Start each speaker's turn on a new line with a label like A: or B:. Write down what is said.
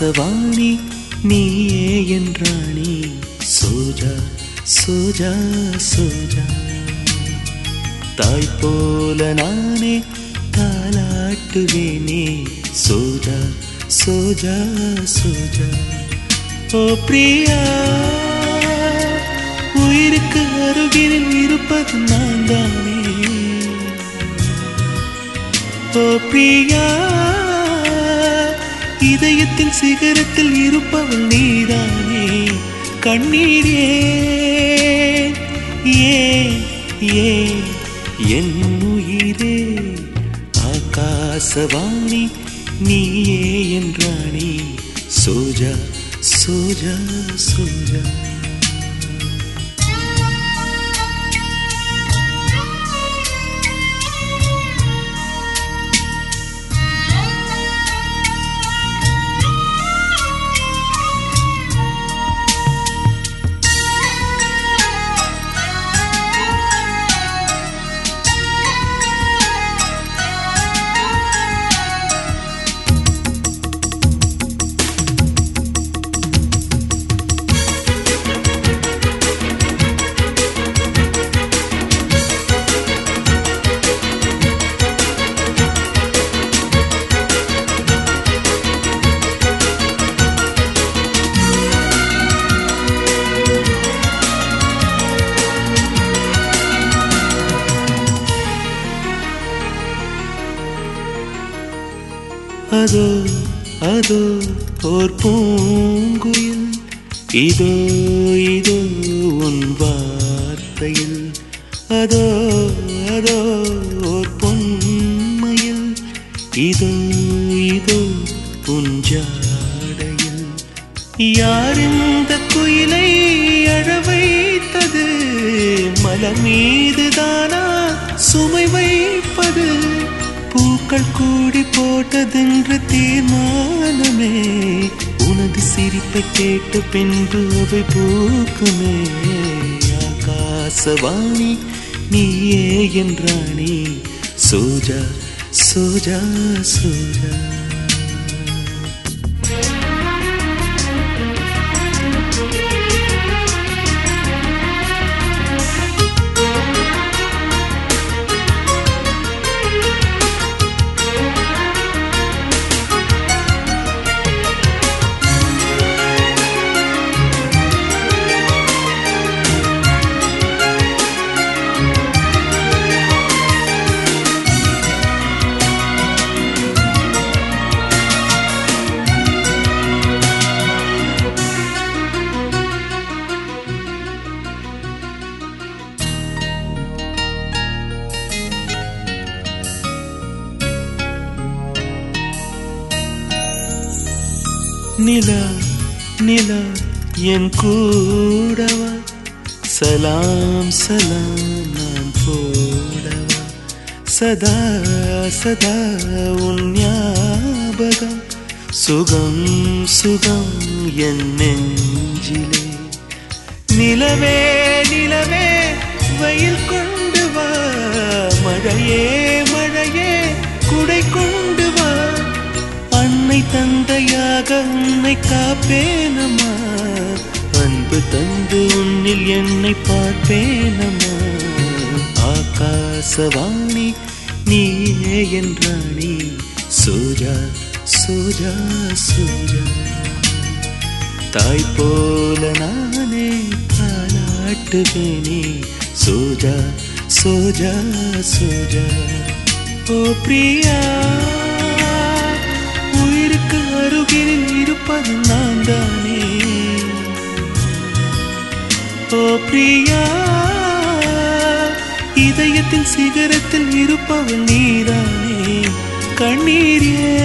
A: ஆகாசவாணி நீயே என்றாணி சோஜா சோஜா சோஜா. தாய் போல நானே தாலாட்டுவேனே சோஜா சோஜா சோஜா. ஓ பிரியா உயிருக்கு அருகில் இருப்பது நான் தானே ஓ பிரியா இதயத்தின் சிகரத்தில் இருப்பவள் நீதானே? கண்ணீரே ஏன் ஏன் ஏன் என் உயிரே ஆகாசவாணி நீயே என்றாணி சோஜா சோஜா சோஜா. அதோ அதோ ஓர் பூங்குயில். இதோ இதோ உன் வார்த்தையில். அதோ அதோ ஓர் பொன்மையில். இதோ இதோ உன் ஜாடையில். யார் இந்த குயிலை அழவைத்தது வைத்தது மீதுதானா சுமை வைப்பது? பூக்கள் கூடி போட்டதென்று தீர்மானமே. உனது சிரிப்பை கேட்டு பின்பு அவை பூக்குமே. ஆகாசவாணி நீயே என்றாணி சோஜா சோஜா சோஜா. நில நில என் கூடவா? சலாம் சலாம் நான் போடவா? சதா சதா உன் ஞாபகம். சுகம் சுகம் என் நெஞ்சிலே. நிலவே நிலவே வெயில் கொண்டு வா மழையே தாய் தந்தையாக உன்னை காப்பேனம்மா. அன்பு தந்து உன்னில் என்னை பார்ப்பேனம்மா. ஆகாசவாணி நீயே என்றாணி சூஜா சூஜா சூஜா தாய் போல நானே தாலாட்டுவேனே சூஜா சூஜா சூஜா ஓ பிரியா. பிரியா? இதயத்தின் சிகரத்தில் இருப்பவள் நீதானே. கண்ணீரே.